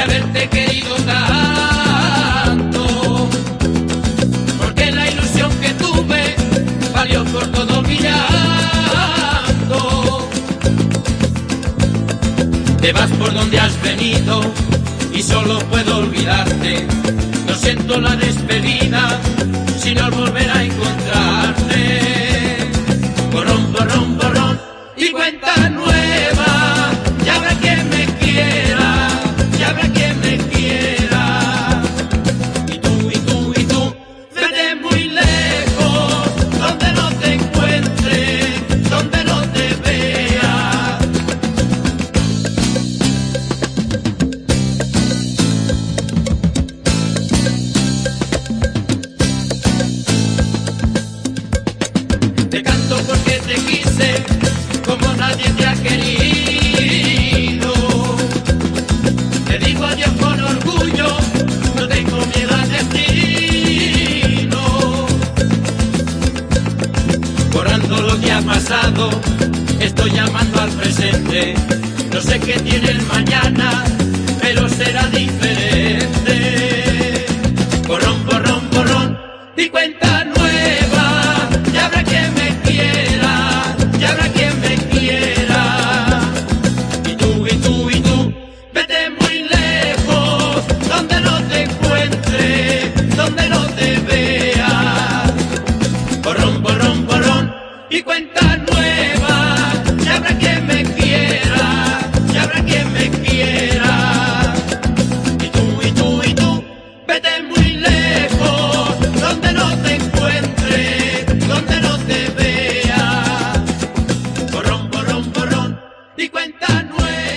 haberte querido tanto. Porque la ilusión que tuve valió por todo mi llanto. Te vas por donde has venido y solo puedo olvidarte. No siento la despedida sino al volver a porque te quise como nadie te ha querido. Te digo adiós con orgullo, no tengo miedo al destino. Borrando lo que ha pasado, estoy llamando al presente. No sé qué tiene el mañana, pero será diferente. Borrón, borrón, borrón y cuenta nueva. Y habrá que y habrá quien me quiera. Y tú, y tú, y tú, vete muy lejos, donde no te encuentre, donde no te vea. Borrón, borrón, borrón, y cuenta nueva. y cuenta nueva.